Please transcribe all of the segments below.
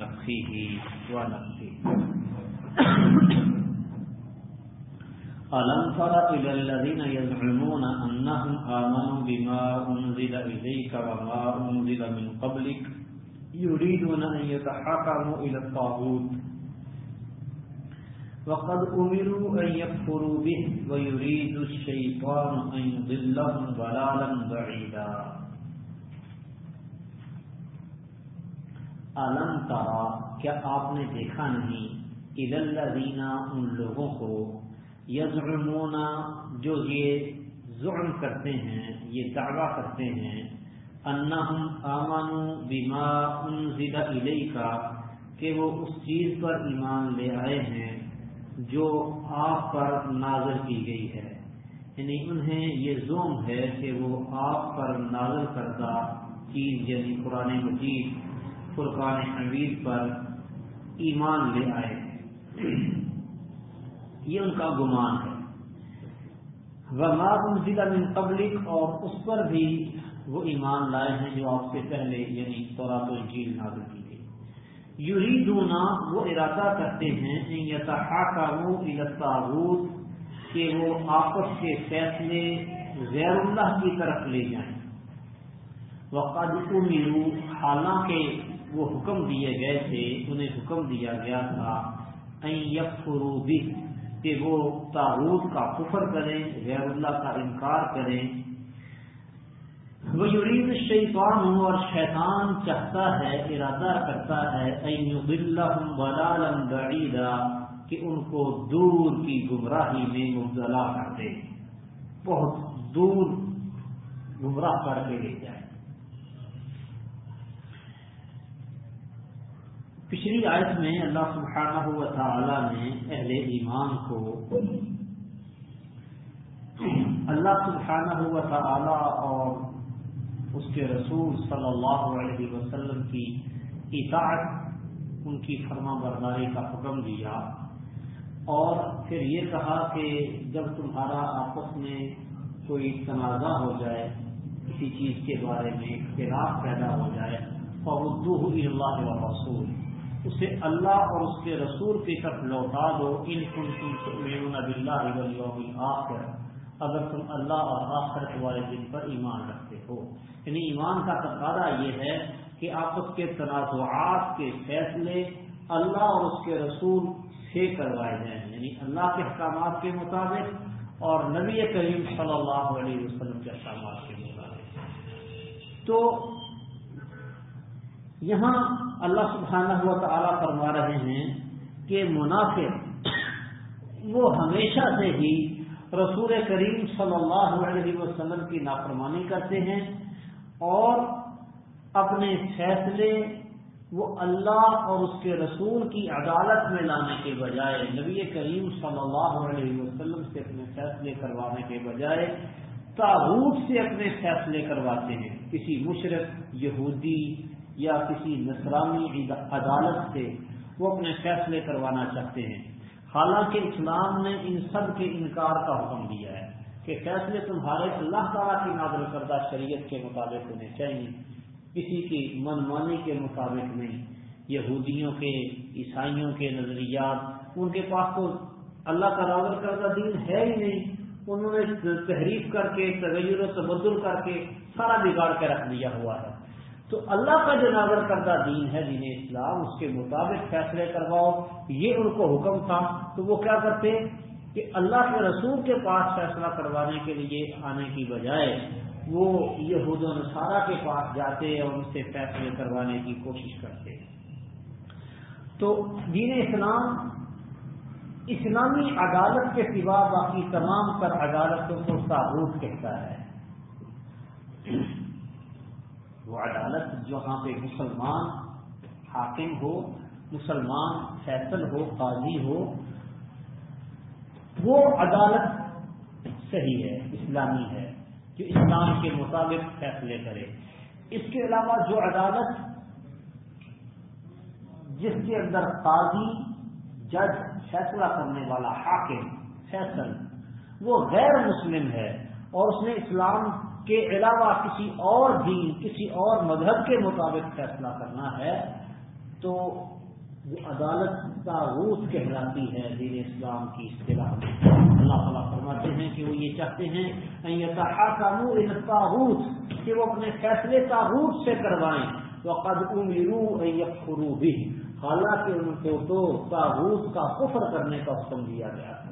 نفسه ونفسه ألم تر إلى الذين يزعمون أنهم آمنوا بما أنزل إليك وما أنزل من قبلك يريدون أن يتحكموا إلى الطاغوت. وقد أمروا أن يكفروا به ويريد الشيطان أن يضلهم ضلالا بعيدا. علم تارا کیا آپ نے دیکھا نہیں الذین ان لوگوں کو یزعمون جو یہ ظلم کرتے ہیں، یہ دعویٰ کرتے ہیں، انہم آمنوا بما انزل الیکا کہ وہ اس چیز پر ایمان لے آئے ہیں جو آپ پر نازل کی گئی ہے۔ یعنی انہیں یہ زوم ہے کہ وہ آپ پر نازل کردہ چیز یعنی قرآن مجید فرقان حمید پر ایمان لے آئے۔ یہ ان کا گمان ہے۔ وما ضلع من قبلک اور اس پر بھی وہ ایمان لائے ہیں جو آپ سے پہلے یعنی تورات و انجیل نازل کی گئی یریدونا وہ ارادہ کرتے ہیں یتحاکموا کہ وہ آپس کے فیصلے غیر اللہ کی طرف لے جائیں۔ وقد امروا حالانکہ وہ حکم دیے گئے تھے، انہیں حکم دیا گیا تھا یکفروا کہ وہ تاغوت کا کفر کریں، غیر اللہ کا انکار کریں۔ وہ یورید شیطان ہوں اور شیطان چاہتا ہے، ارادہ کرتا ہے بعیدا کہ ان کو دور کی گمراہی میں مبتلا کر دے۔ بہت دور گمراہ کر کے لے جائے۔ پچھلی آیت میں اللہ سبحانہ و تعالی نے اہل ایمان کو اللہ سبحانہ و تعالی اور اس کے رسول صلی اللہ علیہ وسلم کی اطاعت، ان کی فرما برداری کا حکم دیا اور پھر یہ کہا کہ جب تمہارا آپس میں کوئی تنازع ہو جائے، کسی چیز کے بارے میں اختلاف پیدا ہو جائے اور اردو اللہ رسول اسے اللہ اور اس کے رسول کی طرف لوٹا دو۔ ان کن تم آخر اگر تم اللہ اور آخرت والے دن پر ایمان رکھتے ہو۔ یعنی ایمان کا تقاضا یہ ہے کہ آپس کے تنازعات کے فیصلے اللہ اور اس کے رسول سے کروائے جائیں۔ یعنی اللہ کے احکامات کے مطابق اور نبی کریم صلی اللہ علیہ وسلم کے احکامات کے مطابق۔ تو یہاں اللہ سبحانہ ہوا تعالیٰ فرما رہے ہیں کہ منافق وہ ہمیشہ سے ہی رسول کریم صلی اللہ علیہ وسلم کی نافرمانی کرتے ہیں اور اپنے فیصلے وہ اللہ اور اس کے رسول کی عدالت میں لانے کے بجائے نبی کریم صلی اللہ علیہ وسلم سے اپنے فیصلے کروانے کے بجائے تابوت سے اپنے فیصلے کرواتے ہیں۔ کسی مشرق، یہودی یا کسی نصرانی عدالت سے وہ اپنے فیصلے کروانا چاہتے ہیں۔ حالانکہ اسلام نے ان سب کے انکار کا حکم دیا ہے کہ فیصلے تمہارے اللہ تعالیٰ کی نازل کردہ شریعت کے مطابق ہونے چاہیے۔ کسی کی من مانی کے مطابق نہیں۔ یہودیوں کے، عیسائیوں کے نظریات، ان کے پاس تو اللہ کا نازل کردہ دین ہے ہی نہیں۔ انہوں نے تحریف کر کے، تغیر و تبدل کر کے سارا بگاڑ کے رکھ دیا ہوا ہے۔ تو اللہ کا جو نازل کردہ دین ہے دین اسلام، اس کے مطابق فیصلے کرواؤ، یہ ان کو حکم تھا۔ تو وہ کیا کرتے؟ کہ اللہ کے رسول کے پاس فیصلہ کروانے کے لیے آنے کی بجائے وہ یہود و نصارہ کے پاس جاتے اور ان سے فیصلے کروانے کی کوشش کرتے۔ تو دین اسلام اسلامی عدالت کے سوا باقی تمام تر عدالتوں کو تعبت کہتا ہے۔ وہ عدالت جہاں پہ مسلمان حاکم ہو، مسلمان فیصل ہو، قاضی ہو، وہ عدالت صحیح ہے، اسلامی ہے، جو اسلام کے مطابق فیصلے کرے۔ اس کے علاوہ جو عدالت جس کے اندر قاضی، جج، فیصلہ کرنے والا، حاکم، فیصل، وہ غیر مسلم ہے اور اس نے اسلام کے علاوہ کسی اور دین، کسی اور مذہب کے مطابق فیصلہ کرنا ہے، تو وہ عدالت تاغوت کہلاتی ہے دین اسلام کی اصطلاح میں۔ اللہ تعالیٰ فرماتے ہیں کہ وہ یہ چاہتے ہیں تاغوت کہ وہ اپنے فیصلے تاغوت سے کروائیں۔ وہ قد امرو بھی حالانکہ ان کو تو تاغوت کا کفر کرنے کا حکم دیا گیا تھا۔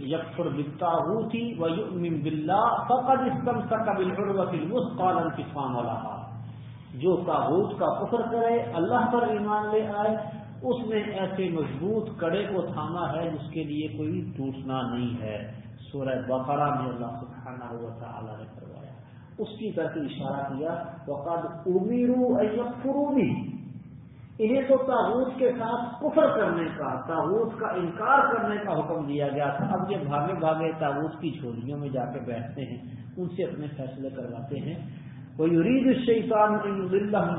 یکفر بالتاغوت ویؤمن باللہ فقد استمسک بالعروۃ الوثقى انفصام لها۔ جو تاغوت کا کفر کرے، اللہ پر ایمان لے آئے، اس نے ایسے مضبوط کڑے کو تھاما ہے جس کے لیے کوئی ٹوٹنا نہیں ہے۔ سورہ بقرہ میں اللہ سبحانہ ہوا تعالی نے کروایا اس کی طرف اشارہ کیا، وقد امیرو ایفرومی انہیں تو تاغوت کے ساتھ کفر کرنے کا، تاغوت کا انکار کرنے کا حکم دیا گیا تھا۔ اب یہ بھاگے بھاگے تاغوت کی جھولیوں میں جا کے بیٹھتے ہیں، ان سے اپنے فیصلے کرواتے ہیں۔ وہ یورید شیطان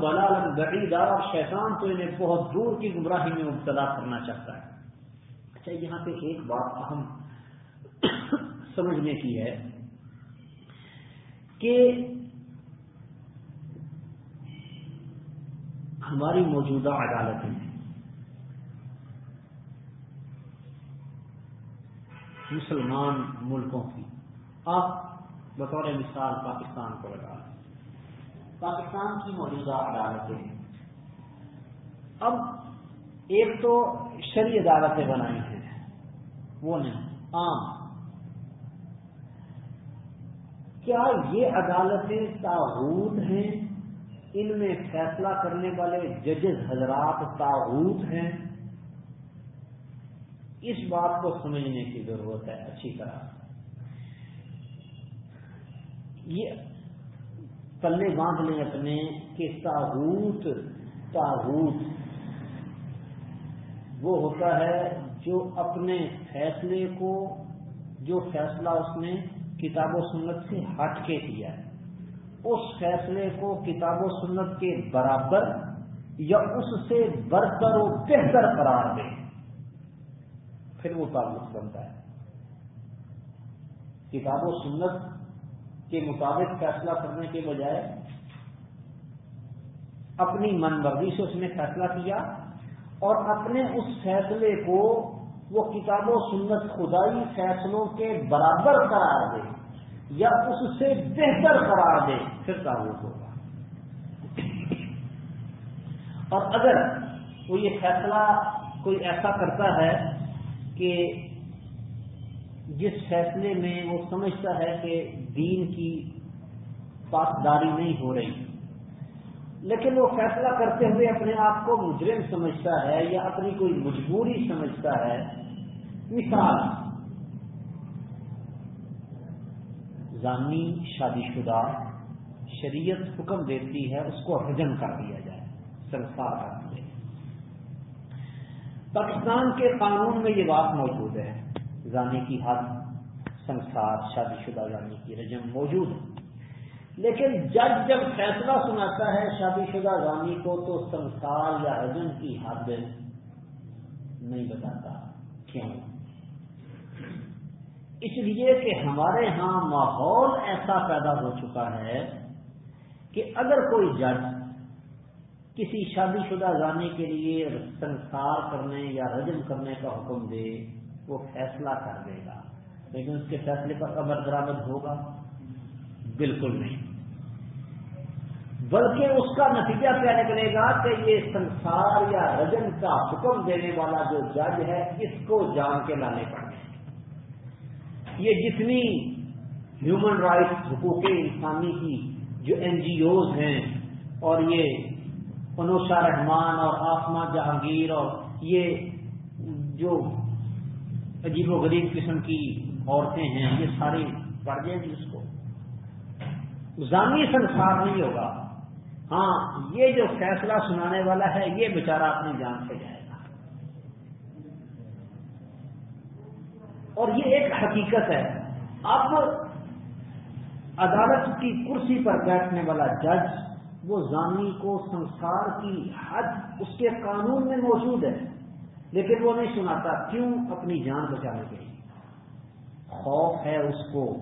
بلال گڑیدار اور شیطان تو انہیں بہت دور کی گمراہی میں مبتلا کرنا چاہتا ہے۔ اچھا یہاں پہ ایک بات اہم سمجھنے کی ہے کہ ہماری موجودہ عدالتیں مسلمان ملکوں کی۔ آپ بطور مثال پاکستان کو لگا پاکستان کی موجودہ عدالتیں اب ایک تو شری عدالتیں بنائی ہیں۔ وہ نہیں، عام۔ کیا یہ عدالتیں تاغوت ہیں؟ ان میں فیصلہ کرنے والے ججز حضرات تاغوت ہیں۔ اس بات کو سمجھنے کی ضرورت ہے، اچھی طرح۔ یہ پلے باندھ لیں اپنے کہ تاغوت تاغوت وہ ہوتا ہے جو اپنے فیصلے کو، جو فیصلہ اس نے کتاب و سنت سے ہٹ کے کیا ہے۔ اس فیصلے کو کتاب و سنت کے برابر یا اس سے برتر و بہتر قرار دے۔ پھر وہ تعلق بنتا ہے۔ کتاب و سنت کے مطابق فیصلہ کرنے کے بجائے اپنی من مرضی سے اس نے فیصلہ کیا اور اپنے اس فیصلے کو وہ کتاب و سنت خدائی فیصلوں کے برابر قرار دے یا اس سے بہتر قرار دے۔ پھر تعلق ہوگا۔ اور اگر وہ یہ فیصلہ کوئی ایسا کرتا ہے کہ جس فیصلے میں وہ سمجھتا ہے کہ دین کی پاسداری نہیں ہو رہی، لیکن وہ فیصلہ کرتے ہوئے اپنے آپ کو مجرم سمجھتا ہے یا اپنی کوئی مجبوری سمجھتا ہے، مثال، زانی شادی شدہ شریعت حکم دیتی ہے، اس کو حجم کر دیا جائے۔ سنسار کر دیا پاکستان کے قانون میں یہ بات موجود ہے۔ زانی کی حد، سنسار شادی شدہ زانی کی رجم موجود ہے۔ لیکن جج جب فیصلہ سناتا ہے شادی شدہ زانی کو، تو سنسار یا رجم کی حد نہیں بتاتا۔ کیوں؟ اس لیے کہ ہمارے ہاں ماحول ایسا پیدا ہو چکا ہے کہ اگر کوئی جج کسی شادی شدہ زانی کے لیے سنسار کرنے یا رجم کرنے کا حکم دے، وہ فیصلہ کر دے گا۔ لیکن اس کے فیصلے پر قبر درامد ہوگا؟ بالکل نہیں۔ بلکہ اس کا نتیجہ کیا نکلے گا کہ یہ سنسار یا رجن کا حکم دینے والا جو جج ہے، اس کو جان کے لانے پڑے یہ جتنی ہیومن رائٹس حقوق انسانی کی جو این جی اوز ہیں اور یہ انوشا رحمان اور آسما جہانگیر اور یہ جو عجیب و غریب قسم کی عورتیں ہیں، یہ ساری پڑھ جائیں گی اس کو۔ زانی سنسار نہیں ہوگا۔ ہاں یہ جو فیصلہ سنانے والا ہے، یہ بیچارہ اپنی جان سے جائے گا۔ اور یہ ایک حقیقت ہے۔ اب عدالت کی کرسی پر بیٹھنے والا جج، وہ زانی کو سنسار کی حد اس کے قانون میں موجود ہے، لیکن وہ نہیں سناتا کیوں اپنی جان بچانے کے لیے۔ خوف ہے اس کو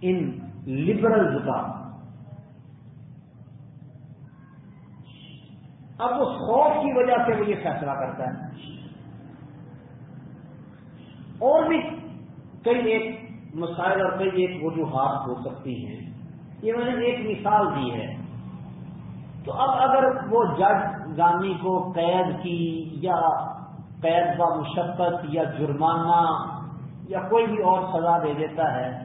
ان لبرلز کا۔ اب اس خوف کی وجہ سے وہ یہ فیصلہ کرتا ہے۔ اور بھی کئی ایک مسائل اور کئی ایک وجوہات ہو سکتی ہیں۔ یہ میں نے ایک مثال دی ہے۔ تو اب اگر وہ جج گانی کو قید کی یا قید و مشقت یا جرمانہ یا کوئی بھی اور سزا دے دیتا ہے،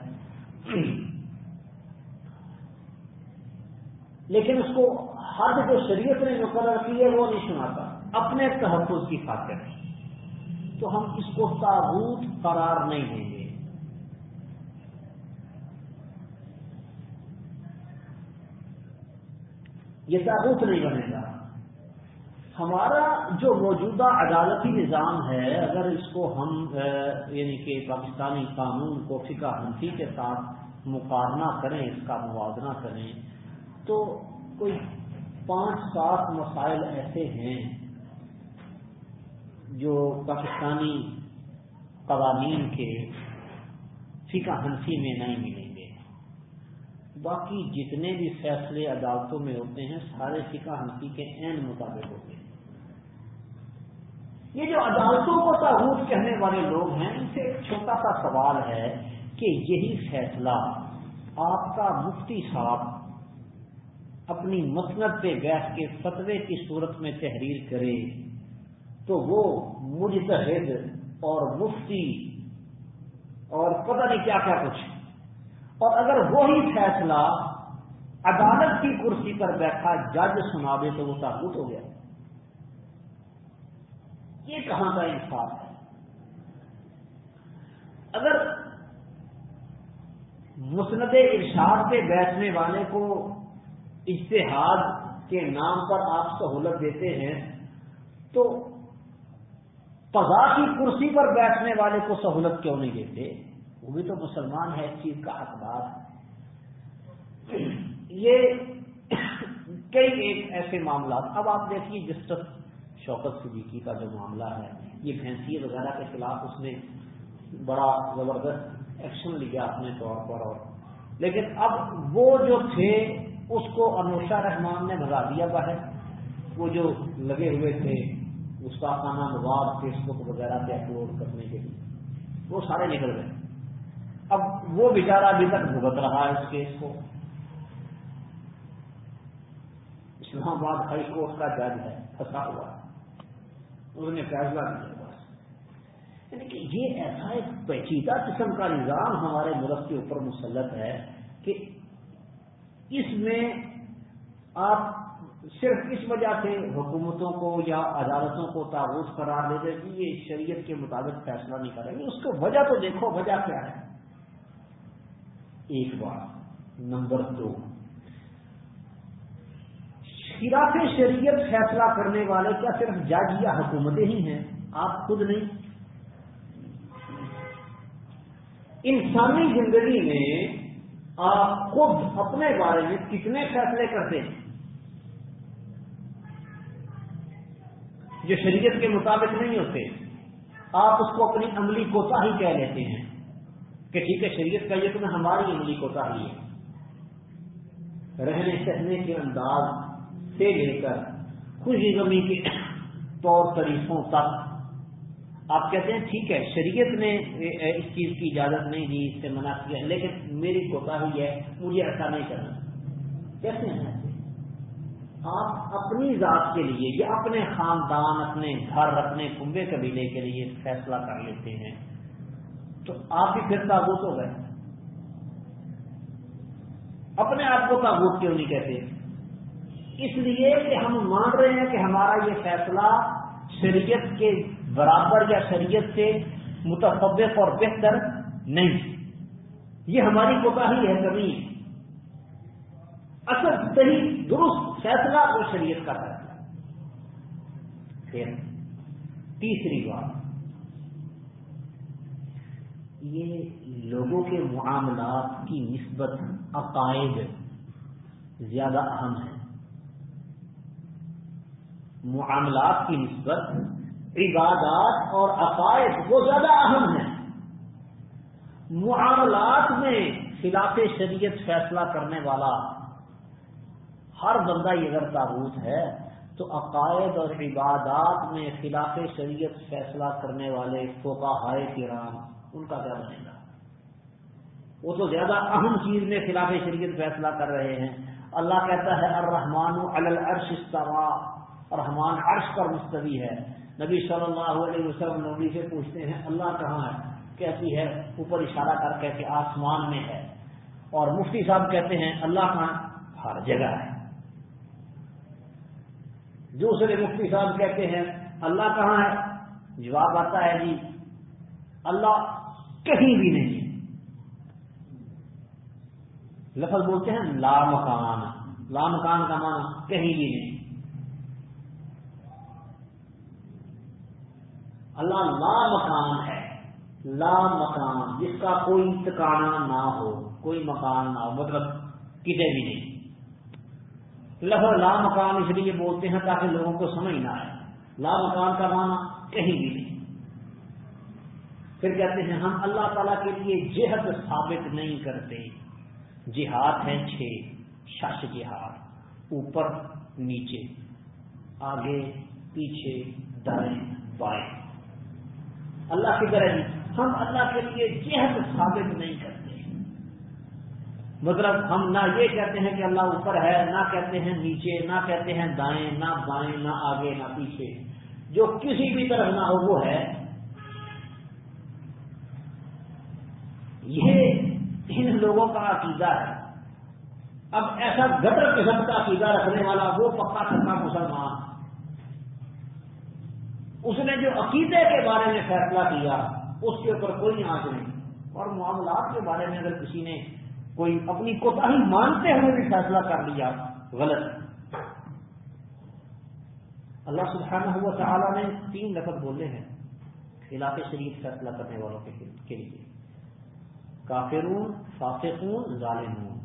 لیکن اس کو حد جو شریعت نے مقرر کی ہے، وہ نہیں سناتا۔ اپنے تحفظ کی خاطر۔ تو ہم اس کو تابوت قرار نہیں دیں گے۔ یہ تابوت نہیں بنے گا۔ ہمارا جو موجودہ عدالتی نظام ہے، اگر اس کو ہم یعنی کہ پاکستانی قانون کو فقہ ہنسی کے ساتھ مقابلہ کریں، اس کا موازنہ کریں، تو کوئی پانچ سات مسائل ایسے ہیں جو پاکستانی قوانین کے فقہ ہنسی میں نہیں ملیں۔ باقی جتنے بھی فیصلے عدالتوں میں ہوتے ہیں، سارے فقہ حنفی کے عین مطابق ہوتے ہیں۔ یہ جو عدالتوں کو تعبت کہنے والے لوگ ہیں، ان سے ایک چھوٹا سا سوال ہے کہ یہی فیصلہ آپ کا مفتی صاحب اپنی مسنت پہ بیٹھ کے فتوے کی صورت میں تحریر کرے تو وہ مجتہد اور مفتی اور پتہ نہیں کیا کیا کچھ اور اگر وہی فیصلہ عدالت کی کرسی پر بیٹھا جج سنا دے تو وہ تعبت ہو گیا۔ یہ کہاں کا انصاف ہے؟ اگر مسند ارشاد پہ بیٹھنے والے کو اشتہاد کے نام پر آپ سہولت دیتے ہیں، تو قضا کی کرسی پر بیٹھنے والے کو سہولت کیوں نہیں دیتے؟ وہ بھی تو مسلمان ہے اس چیز کا حقدار یہ کئی ایک ایسے معاملات، اب آپ دیکھیے جسٹس شوکت صدیقی کا جو معاملہ ہے، یہ بھینسی وغیرہ کے خلاف اس نے بڑا زبردست ایکشن لیا اپنے طور پر اور۔ لیکن اب وہ جو تھے، اس کو انوشا رحمان نے بھگا دیا باہر۔ وہ جو لگے ہوئے تھے اس کا خانہ نواب فیس بک وغیرہ پہ اپلوڈ کرنے کے لیے، وہ سارے نکل گئے۔ اب وہ بیچارہ ابھی تک بھگت رہا ہے اس کیس کو۔ اسلام آباد ہائی کورٹ کا جج ہے، پھنسا ہوا اس نے فیصلہ کیا بس۔ یعنی کہ یہ ایسا ایک پیچیدہ قسم کا نظام ہمارے ملک کے اوپر مسلط ہے کہ اس میں آپ صرف اس وجہ سے حکومتوں کو یا عدالتوں کو تعوض قرار دے دیں کہ یہ شریعت کے مطابق فیصلہ نہیں کریں گے۔ اس کو وجہ تو دیکھو، وجہ کیا ہے؟ ایک بات نمبر دو۔ خلاف شریعت فیصلہ کرنے والے کیا صرف جج یا حکومتیں ہی ہیں؟ آپ خود نہیں۔ انسانی زندگی میں آپ خود اپنے بارے میں کتنے فیصلے کرتے ہیں؟ جو شریعت کے مطابق نہیں ہوتے۔ آپ اس کو اپنی عملی کوتا ہی کہہ لیتے ہیں۔ کہ ٹھیک ہے، شریعت کا یہ تو ہماری عملی کوتا ہی ہے۔ رہنے سہنے کے انداز سے لے کر خوشی غمی کے طور طریقوں تک۔ آپ کہتے ہیں، ٹھیک ہے، شریعت نے اس چیز کی اجازت نہیں دی، اس سے منع کیا، لیکن میری کوتا ہی ہے، مجھے ایسا نہیں کرنا۔ کیسے ہیں؟ آپ اپنی ذات کے لیے یا اپنے خاندان، اپنے گھر، اپنے کنبے قبیلے کے لیے فیصلہ کر لیتے ہیں۔ تو آپ بھی پھر تابوت ہو گئے۔ اپنے آپ کو تابوت کیوں نہیں کہتے؟ اس لیے کہ ہم مان رہے ہیں کہ ہمارا یہ فیصلہ شریعت کے برابر یا شریعت سے متفق اور بہتر نہیں۔ یہ ہماری کوتاہی ہے کمی اصل صحیح درست فیصلہ وہ شریعت کا فیصلہ۔ پھر تیسری بات۔ یہ لوگوں کے معاملات کی نسبت عقائد زیادہ اہم ہے معاملات کی نسبت عبادات اور عقائد وہ زیادہ اہم ہیں۔ معاملات میں خلاف شریعت فیصلہ کرنے والا ہر بندہ یہ اگر تعبت ہے تو عقائد اور عبادات میں خلاف شریعت فیصلہ کرنے والے فوکا ہائے کرام ان کا کیا بنے گا؟ وہ تو زیادہ اہم چیز میں خلاف شریعت فیصلہ کر رہے ہیں۔ اللہ کہتا ہے الرحمان الرش استوا رحمان عرش پر مستوی ہے۔ نبی صلی اللہ علیہ وسلم نبی سے پوچھتے ہیں، اللہ کہاں ہے؟ کیسی ہے، اوپر اشارہ کر کے کہ آسمان میں ہے۔ اور مفتی صاحب کہتے ہیں، اللہ کہاں ہر جگہ ہے۔ دوسرے مفتی صاحب کہتے ہیں، اللہ کہاں ہے؟ جواب آتا ہے جی اللہ کہیں بھی نہیں۔ لفظ بولتے ہیں لا مکان۔ لا مکان کا معنی کہیں بھی نہیں۔ اللہ لا مکان ہے۔ لا مکان، جس کا کوئی ٹکانا نہ ہو، کوئی مکان نہ ہو مطلب کسی بھی نہیں۔ لفظ لا مکان اس لیے بولتے ہیں تاکہ لوگوں کو سمجھ نہ آئے۔ لا مکان کا معنی کہیں بھی نہیں۔ پھر کہتے ہیں، ہم اللہ تعالیٰ کے لیے جہد ثابت نہیں کرتے۔ جہاد ہیں چھ، شش جہاد، اوپر، نیچے، آگے، پیچھے، دائیں، بائیں۔ اللہ کی طرح ہم اللہ کے لیے جہد ثابت نہیں کرتے۔ مطلب ہم نہ یہ کہتے ہیں کہ اللہ اوپر ہے، نہ کہتے ہیں نیچے، نہ کہتے ہیں دائیں، نہ بائیں، نہ آگے، نہ پیچھے۔ جو کسی بھی طرح نہ ہو، وہ ہے۔ یہ ان لوگوں کا عقیدہ ہے۔ اب ایسا گٹر قسم کا عقیدہ رکھنے والا وہ پکا سکا مسلمان۔ اس نے جو عقیدے کے بارے میں فیصلہ کیا، اس کے اوپر کوئی آنچ نہیں۔ اور معاملات کے بارے میں اگر کسی نے کوئی اپنی کوتا مانتے ہوئے بھی فیصلہ کر لیا، غلط۔ اللہ سبحانہ ہوا تعالیٰ نے تین لفظ بولے ہیں خلاف شریف فیصلہ کرنے والوں کے لیے۔ کافرون، فاسقون، ظالمون۔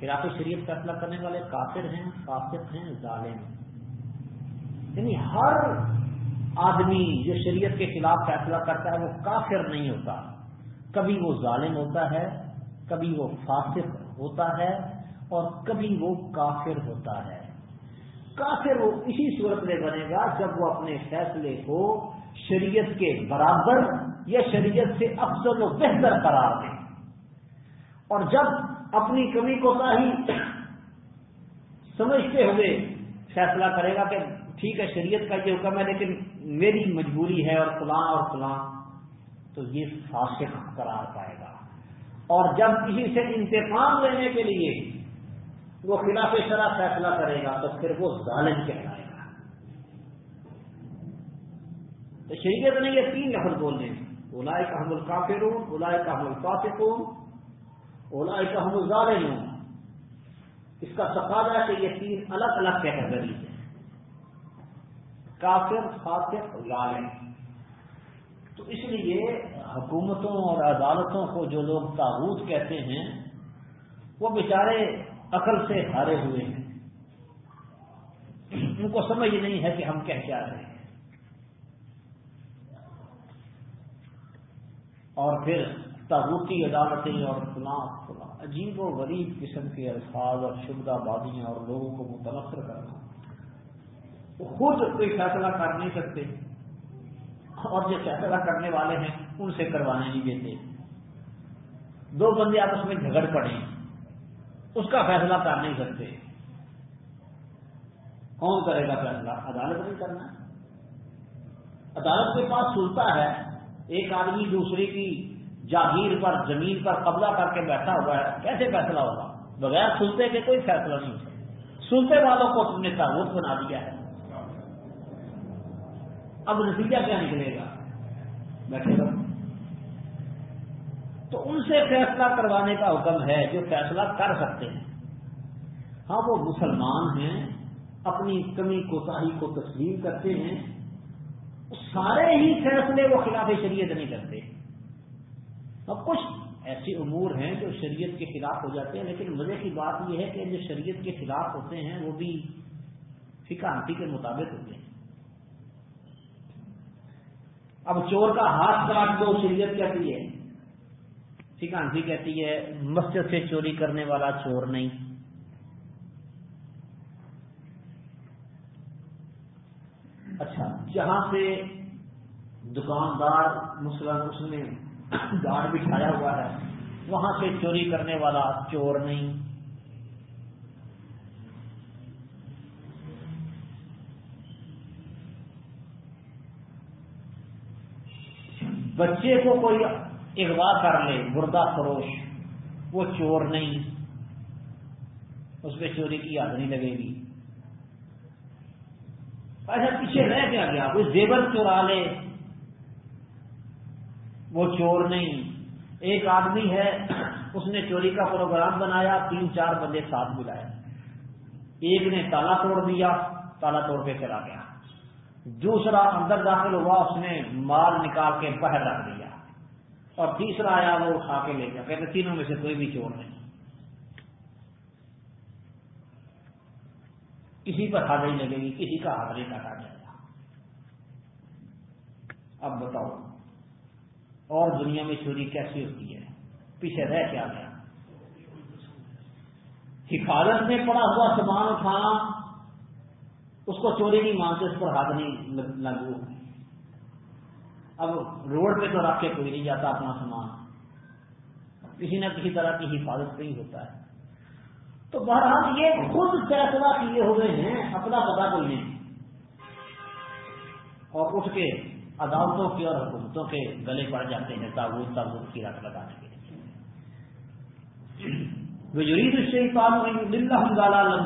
خلاف شریف فیصلہ کرنے والے کافر ہیں، فاسق ہیں، ظالم۔ یعنی ہر آدمی جو شریعت کے خلاف فیصلہ کرتا ہے، وہ کافر نہیں ہوتا۔ کبھی وہ ظالم ہوتا ہے، کبھی وہ فاسق ہوتا ہے، اور کبھی وہ کافر ہوتا ہے۔ کافر وہ اسی صورت میں بنے گا جب وہ اپنے فیصلے کو شریعت کے برابر یا شریعت سے افضل و بہتر قرار دے۔ اور جب اپنی کمی کو ہی سمجھتے ہوئے فیصلہ کرے گا کہ ٹھیک ہے، شریعت کا یہ حکم ہے لیکن میری مجبوری ہے اور فلاں اور فلاں، تو یہ فاسق قرار پائے گا۔ اور جب کسی سے انتقام لینے کے لیے وہ خلاف شرح فیصلہ کرے گا تو پھر وہ ظالم کہلائے گا تو شریعت نے یہ تین نفر بولنے اولا کا حمل کافرون اولا کا حمل فاسقون اولا کا حمل ظالم اس کا تقاضا ہے کہ یہ تین الگ الگ کیٹیگری ہیں۔ کافر، فاسق ظالم۔ تو اس لیے حکومتوں اور عدالتوں کو جو لوگ تاغوت کہتے ہیں، وہ بیچارے عقل سے ہارے ہوئے ہیں۔ ان کو سمجھ نہیں ہے کہ ہم کیا کیا رہے ہیں۔ اور پھر تاغوتی عدالتیں اور فلاں فلاں عجیب و غریب قسم کے الفاظ اور شبدہ بادیاں اور لوگوں کو متنفر کرنا۔ خود کوئی فیصلہ کر نہیں سکتے۔ اور جو فیصلہ کرنے والے ہیں، ان سے کروانے نہیں دیتے۔ دو بندے آپس میں جھگڑ پڑے۔ اس کا فیصلہ کر نہیں سکتے۔ کون کرے گا فیصلہ؟ عدالت نہیں کرنا۔ عدالت کے پاس سلطا ہے۔ ایک آدمی دوسرے کی جاگیر پر، زمین پر قبضہ کر کے بیٹھا ہوا ہے، کیسے فیصلہ ہوگا؟ بغیر سلطے کے کوئی فیصلہ نہیں ہو سکتا۔ سلطے والوں کو تم نے تعبت بنا دیا ہے۔ اب نتیجہ کیا نکلے گا؟ بیٹھے گا تو ان سے فیصلہ کروانے کا حکم ہے جو فیصلہ کر سکتے ہیں۔ ہاں وہ مسلمان ہیں، اپنی کمی کوتاہی کو تسلیم کرتے ہیں سارے ہی فیصلے وہ خلاف شریعت نہیں کرتے۔ اب کچھ ایسے امور ہیں جو شریعت کے خلاف ہو جاتے ہیں، لیکن مزے کی بات یہ ہے کہ جو شریعت کے خلاف ہوتے ہیں، وہ بھی فکانتی کے مطابق ہوتے ہیں۔ اب چور کا ہاتھ کاٹ دو شریعت کہتی ہے۔ سکھانسی کہتی ہے، مسجد سے چوری کرنے والا چور نہیں۔ جہاں سے دکاندار مسلم اس نے گارڈ بٹھایا ہوا ہے، وہاں سے چوری کرنے والا چور نہیں۔ بچے کو کوئی اغوا کر لے، مردہ فروش، وہ چور نہیں۔ اس پہ چوری کی یاد نہیں لگے گی۔ ایسا پیچھے رہ کیا؟ گیا کوئی زیور چورا لے۔ وہ چور نہیں۔ ایک آدمی ہے، اس نے چوری کا پروگرام بنایا، تین چار بندے ساتھ ملائے ایک نے تالا توڑ دیا، تالا توڑ کے چلا گیا۔ دوسرا اندر داخل ہوا، اس نے مال نکال کے باہر رکھ دیا۔ اور تیسرا آیا، وہ اٹھا کے لے گیا۔ کہتے تینوں میں سے کوئی بھی چور نہیں۔ کسی پر ہاتھ نہیں لگے گی، کسی کا ہاتھ نہیں کاٹا جائے گا اب بتاؤ، اور دنیا میں چوری کیسی ہوتی ہے؟ پیچھے رہ کیا گیا؟ حفاظت میں پڑا ہوا سامان اٹھانا اس کو چوری نہیں مانتے، اس پر ہاتھ نہیں لگو اب روڈ پہ تو رکھ کے کوئی نہیں جاتا اپنا سامان۔ کسی نہ کسی طرح کی حفاظت نہیں ہوتا ہے۔ تو بہرحال یہ خود فیصلہ کیے ہوئے ہیں، اپنا پتا کوئی نہیں اور اٹھ کے عدالتوں کی اور حکومتوں کے گلے پڑ جاتے ہیں، تابوت تابوت کی رٹ لگانے کے۔ لیے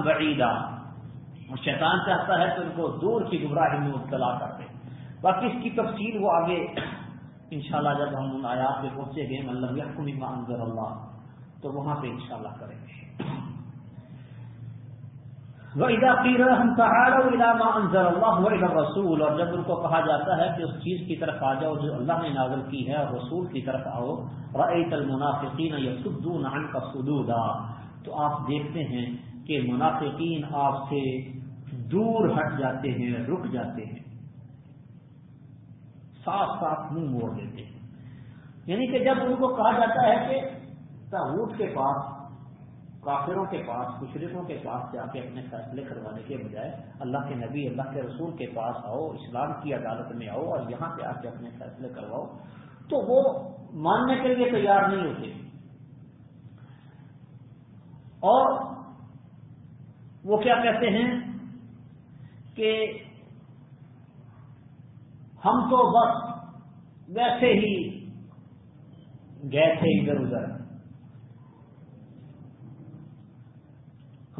بعیدا۔ اور شیطان چاہتا ہے تو ان کو دور کی گمراہی میں مبتلا کر دے۔ باقی اس کی تفصیل وہ آگے انشاءاللہ جب ہم ان آیات پہ پہنچے گئے مطلب یقین انضر اللہ، تو وہاں پہ انشاءاللہ کریں گے۔ رسول اور جب ان کو کہا جاتا ہے کہ اس چیز کی طرف آ جاؤ جو اللہ نے نازل کی ہے اور رسول کی طرف آؤ رأیت المنافقین یسدون عنک صدودا۔ تو آپ دیکھتے ہیں کہ منافقین آپ سے دور ہٹ جاتے ہیں، رک جاتے ہیں۔ صاف صاف منہ موڑ دیتے ہیں۔ یعنی کہ جب ان کو کہا جاتا ہے کہ تاوت کے پاس کافروں کے پاس مشرقوں کے پاس جا کے اپنے فیصلے کروانے کے بجائے اللہ کے نبی، اللہ کے رسول کے پاس آؤ، اسلام کی عدالت میں آؤ اور یہاں پہ آ کے اپنے فیصلے کرواؤ، تو وہ ماننے کے لیے تیار نہیں ہوتے۔ اور وہ کیا کہتے ہیں کہ ہم تو بس ویسے ہی گئے تھے ادھر ادھر۔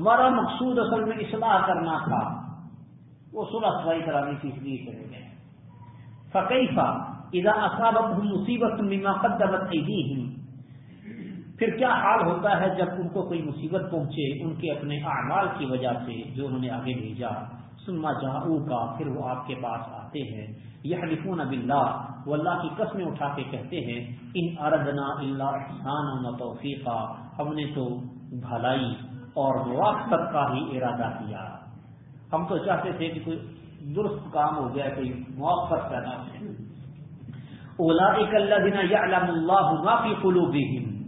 ہمارا مقصود اصل میں اصلاح کرنا تھا۔ وہ صلح صفائی کرانی تھی اس لیے چلے گئے۔ فقیفہ اذا اصابت مصیبت مما قدمت ایدیہم پھر کیا حال ہوتا ہے جب ان کو کوئی مصیبت پہنچے ان کے اپنے اعمال کی وجہ سے جو انہوں نے آگے بھیجا؟ سما جاؤ کا پھر وہ آپ کے پاس آتے ہیں۔ یہ حلیفون اب اللہ وہ اللہ کی قسمیں اٹھا کے کہتے ہیں۔ ان اردنا اللہ احسان و توفیقہ ہم نے تو بھلائی اور موافقت کا ہی ارادہ کیا۔ ہم تو چاہتے تھے کہ کوئی درست کام ہو جائے، کوئی موافقت پیدا ہو اولا اللہ دینا یا اللہ معافی قلو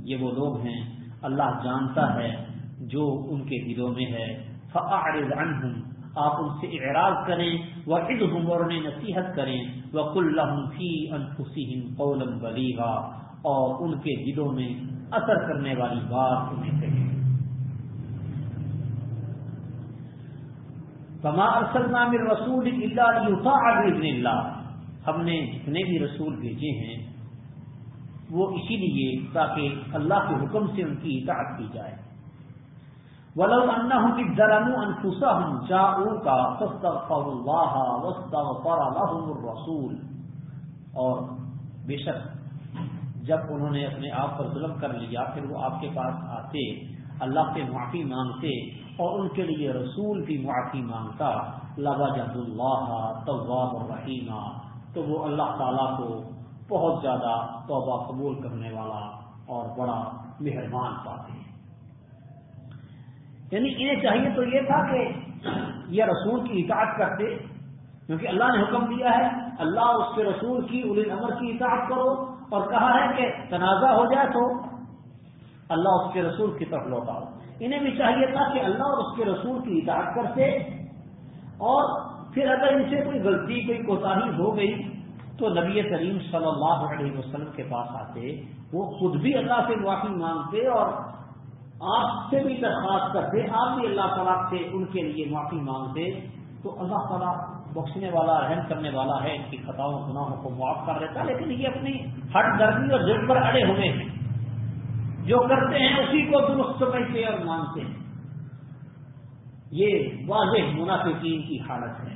یہ وہ لوگ ہیں، اللہ جانتا ہے جو ان کے دلوں میں ہے۔ فعارض عنہم، آپ ان سے اعراض کریں وہ اور انہیں نصیحت کریں۔ وہ کل فی انفسہم قولا بلیغا اور ان کے دلوں میں اثر کرنے والی بات انہیں کہیں۔ کما ارسل نام رسول اللہ ہم نے جتنے بھی رسول بھیجے ہیں، وہ اسی لیے تاکہ اللہ کے حکم سے ان کی اطاعت کی جائے۔ ولو انہم کی ذرنوا انفسهم جاءوك فاستغفروا الله واستغفر لهم الرسول۔ اور بے شک، جب انہوں نے اپنے آپ پر ظلم کر لیا، پھر وہ آپ کے پاس آتے۔ اللہ سے معافی مانگتے اور ان کے لیے رسول بھی معافی مانگتا۔ لوجد اللہ طواب الرحیم تو وہ اللہ تعالیٰ کو بہت زیادہ توبہ قبول کرنے والا اور بڑا مہربان پاتے ہیں۔ یعنی انہیں چاہیے تو یہ تھا کہ یہ رسول کی اطاعت کرتے، کیونکہ اللہ نے حکم دیا ہے، اللہ اس کے رسول کی ال امر کی اطاعت کرو اور کہا ہے کہ تنازع ہو جائے تو اللہ اس کے رسول کی طرف لوٹاؤ انہیں بھی چاہیے تھا کہ اللہ اور اس کے رسول کی اطاعت کرتے۔ اور پھر اگر ان سے کوئی غلطی، کوئی کوتاہی ہو گئی، تو نبی کریم صلی اللہ علیہ وسلم کے پاس آتے۔ وہ خود بھی اللہ سے معافی مانگتے اور آپ سے بھی درخواست کرتے۔ آپ بھی اللہ تعالیٰ سے ان کے لیے معافی مانگتے۔ تو اللہ تعالیٰ بخشنے والا، رحم کرنے والا ہے۔ ان کی خطاؤں، گناہوں کو معاف کر دیتا، لیکن یہ اپنی ہٹ گرمی اور ضد پر اڑے ہوئے ہیں۔ جو کرتے ہیں اسی کو درست سمجھتے اور مانتے ہیں۔ یہ واضح منافقین کی حالت ہے۔